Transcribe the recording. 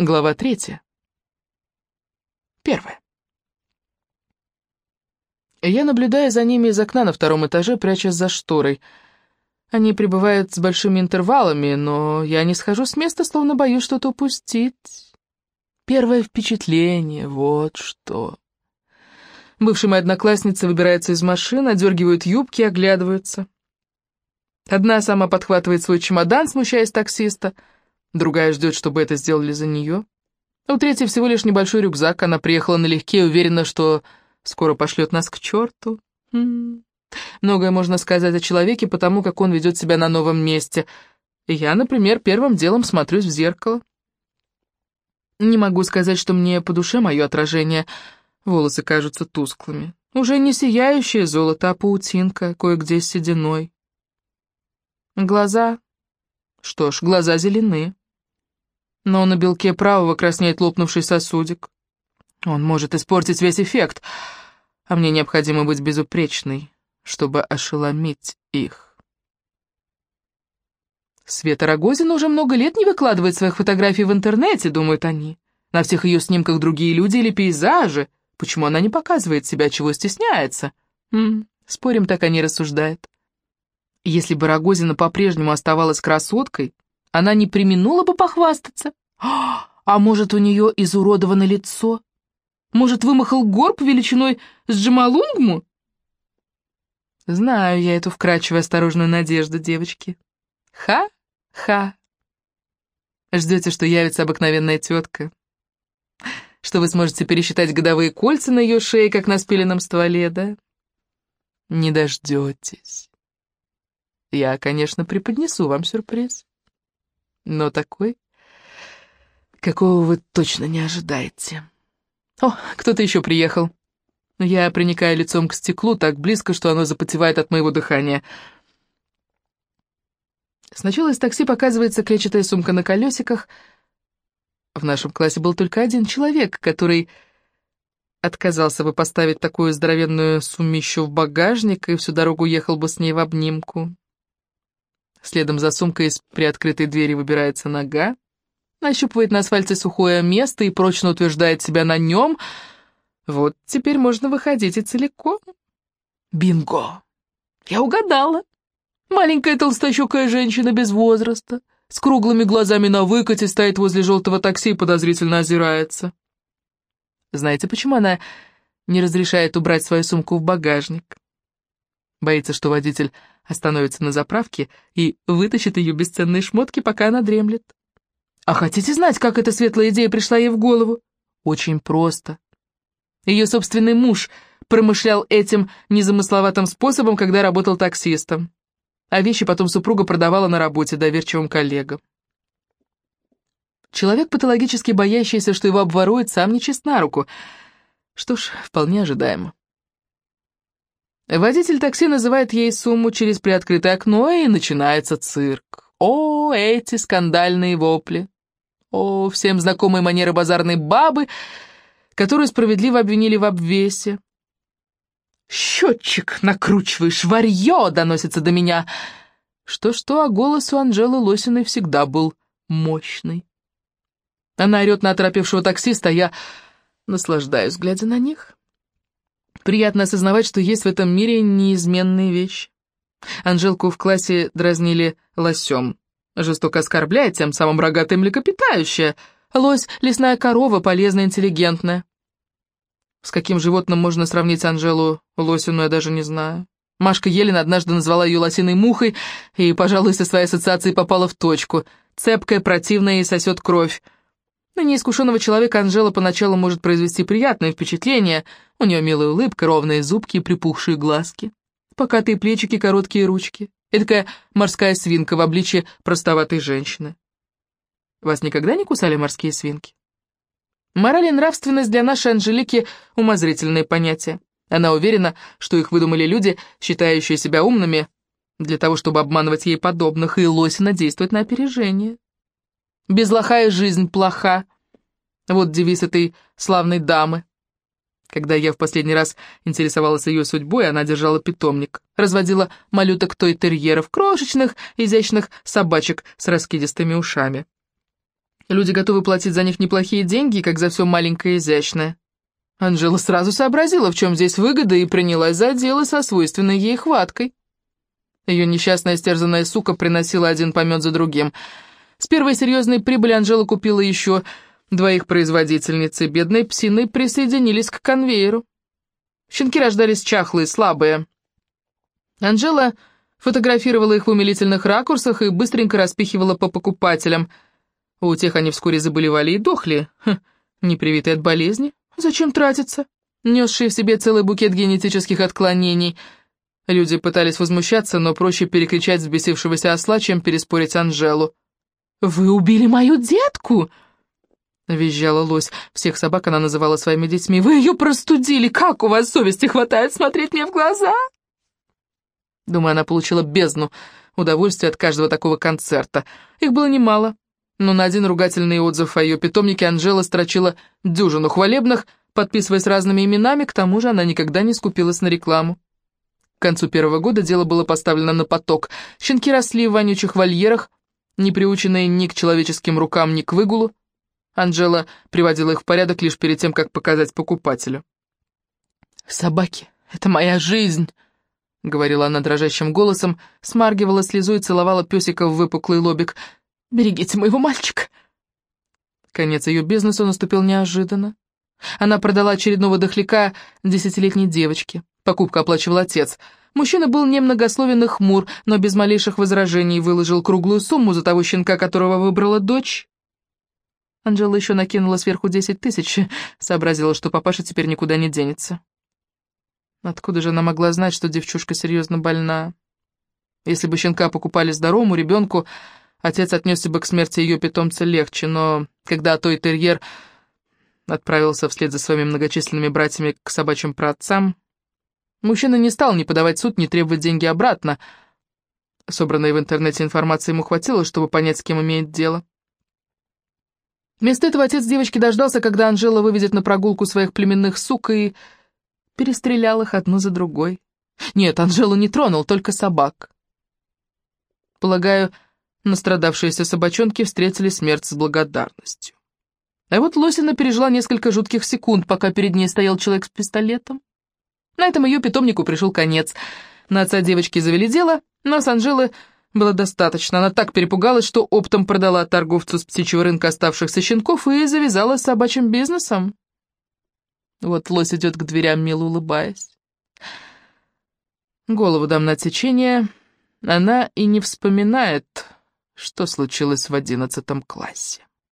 Глава третья. Первая. Я наблюдаю за ними из окна на втором этаже, прячась за шторой. Они прибывают с большими интервалами, но я не схожу с места, словно боюсь что-то упустить. Первое впечатление, вот что. Бывшая моя одноклассница выбирается из машины, одергивают юбки и оглядываются. Одна сама подхватывает свой чемодан, смущаясь таксиста — Другая ждет, чтобы это сделали за нее. У третьей всего лишь небольшой рюкзак, она приехала налегке уверена, что скоро пошлет нас к черту. М -м -м. Многое можно сказать о человеке, потому как он ведет себя на новом месте. Я, например, первым делом смотрюсь в зеркало. Не могу сказать, что мне по душе мое отражение. Волосы кажутся тусклыми. Уже не сияющее золото, а паутинка, кое-где с сединой. Глаза... Что ж, глаза зеленые но на белке правого краснеет лопнувший сосудик. Он может испортить весь эффект, а мне необходимо быть безупречной, чтобы ошеломить их. Света Рогозина уже много лет не выкладывает своих фотографий в интернете, думают они. На всех ее снимках другие люди или пейзажи. Почему она не показывает себя, чего стесняется? М -м, спорим, так они рассуждают. Если бы Рогозина по-прежнему оставалась красоткой, она не применула бы похвастаться. А может, у нее изуродовано лицо? Может, вымахал горб величиной с Джамалунгму? Знаю я эту вкрадчивую осторожную надежду, девочки. Ха-ха. Ждете, что явится обыкновенная тетка? Что вы сможете пересчитать годовые кольца на ее шее, как на спиленном стволе, да? Не дождетесь. Я, конечно, преподнесу вам сюрприз но такой, какого вы точно не ожидаете. О, кто-то еще приехал. Я приникаю лицом к стеклу так близко, что оно запотевает от моего дыхания. Сначала из такси показывается клетчатая сумка на колесиках. В нашем классе был только один человек, который отказался бы поставить такую здоровенную сумищу в багажник и всю дорогу ехал бы с ней в обнимку. Следом за сумкой из приоткрытой двери выбирается нога, нащупывает на асфальте сухое место и прочно утверждает себя на нем. Вот теперь можно выходить и целиком. Бинго! Я угадала. Маленькая толстощекая женщина без возраста, с круглыми глазами на выкате, стоит возле желтого такси и подозрительно озирается. Знаете, почему она не разрешает убрать свою сумку в багажник? Боится, что водитель остановится на заправке и вытащит ее бесценные шмотки, пока она дремлет. А хотите знать, как эта светлая идея пришла ей в голову? Очень просто. Ее собственный муж промышлял этим незамысловатым способом, когда работал таксистом. А вещи потом супруга продавала на работе доверчивым коллегам. Человек, патологически боящийся, что его обворуют, сам не чист на руку. Что ж, вполне ожидаемо. Водитель такси называет ей сумму через приоткрытое окно, и начинается цирк. О, эти скандальные вопли! О, всем знакомые манеры базарной бабы, которую справедливо обвинили в обвесе. «Счетчик накручиваешь, варье!» — доносится до меня. Что-что, а голос у Анжелы Лосиной всегда был мощный. Она орет на оторопевшего таксиста, я наслаждаюсь, глядя на них. Приятно осознавать, что есть в этом мире неизменные вещи. Анжелку в классе дразнили лосем. Жестоко оскорбляя, тем самым рогатое млекопитающее. Лось — лесная корова, полезная, интеллигентная. С каким животным можно сравнить Анжелу Лосину, я даже не знаю. Машка Елена однажды назвала ее лосиной мухой и, пожалуй, со своей ассоциацией попала в точку. Цепкая, противная и сосет кровь. На неискушенного человека Анжела поначалу может произвести приятное впечатление. У нее милая улыбка, ровные зубки и припухшие глазки. Покатые плечики, короткие ручки. И такая морская свинка в обличье простоватой женщины. Вас никогда не кусали морские свинки? Мораль и нравственность для нашей Анжелики — умозрительные понятия. Она уверена, что их выдумали люди, считающие себя умными, для того, чтобы обманывать ей подобных, и Лосина действует на опережение. Без лоха и жизнь плоха. Вот девиз этой славной дамы. Когда я в последний раз интересовалась ее судьбой, она держала питомник, разводила малюток той терьеров, крошечных, изящных собачек с раскидистыми ушами. Люди готовы платить за них неплохие деньги, как за все маленькое и изящное. Анжела сразу сообразила, в чем здесь выгода, и принялась за дело со свойственной ей хваткой. Ее несчастная стерзанная сука приносила один помет за другим. С первой серьезной прибыли Анжела купила еще двоих производительниц, и бедные псины присоединились к конвейеру. Щенки рождались чахлые, слабые. Анжела фотографировала их в умилительных ракурсах и быстренько распихивала по покупателям. У тех они вскоре заболевали и дохли, хм, непривитые от болезни. Зачем тратиться? Несшие в себе целый букет генетических отклонений. Люди пытались возмущаться, но проще перекричать взбесившегося осла, чем переспорить Анжелу. «Вы убили мою детку!» Визжала лось. Всех собак она называла своими детьми. «Вы ее простудили! Как у вас совести хватает смотреть мне в глаза?» Думаю, она получила бездну удовольствия от каждого такого концерта. Их было немало но на один ругательный отзыв о ее питомнике Анжела строчила дюжину хвалебных, подписываясь разными именами, к тому же она никогда не скупилась на рекламу. К концу первого года дело было поставлено на поток. Щенки росли в вонючих вольерах, не приученные ни к человеческим рукам, ни к выгулу. Анжела приводила их в порядок лишь перед тем, как показать покупателю. «Собаки — это моя жизнь!» — говорила она дрожащим голосом, смаргивала слезу и целовала песика в выпуклый лобик — Берегите моего мальчика!» Конец ее бизнесу наступил неожиданно. Она продала очередного дохляка десятилетней девочке. Покупку оплачивал отец. Мужчина был немногословен и хмур, но без малейших возражений выложил круглую сумму за того щенка, которого выбрала дочь. Анжела еще накинула сверху десять тысяч, сообразила, что папаша теперь никуда не денется. Откуда же она могла знать, что девчушка серьезно больна? Если бы щенка покупали здоровому ребенку, Отец отнесся бы к смерти ее питомца легче, но когда той терьер отправился вслед за своими многочисленными братьями к собачьим праотцам, мужчина не стал ни подавать суд, ни требовать деньги обратно. Собранной в интернете информации ему хватило, чтобы понять, с кем имеет дело. Вместо этого отец девочки дождался, когда Анжела выведет на прогулку своих племенных сук и перестрелял их одну за другой. Нет, Анжелу не тронул, только собак. Полагаю, Настрадавшиеся собачонки встретили смерть с благодарностью. А вот Лосина пережила несколько жутких секунд, пока перед ней стоял человек с пистолетом. На этом ее питомнику пришел конец. На отца девочки завели дело, но с Анжелы было достаточно. Она так перепугалась, что оптом продала торговцу с птичьего рынка оставшихся щенков и завязала с собачьим бизнесом. Вот лось идет к дверям, мило улыбаясь. Голову дам на отсечение. Она и не вспоминает что случилось в одиннадцатом классе.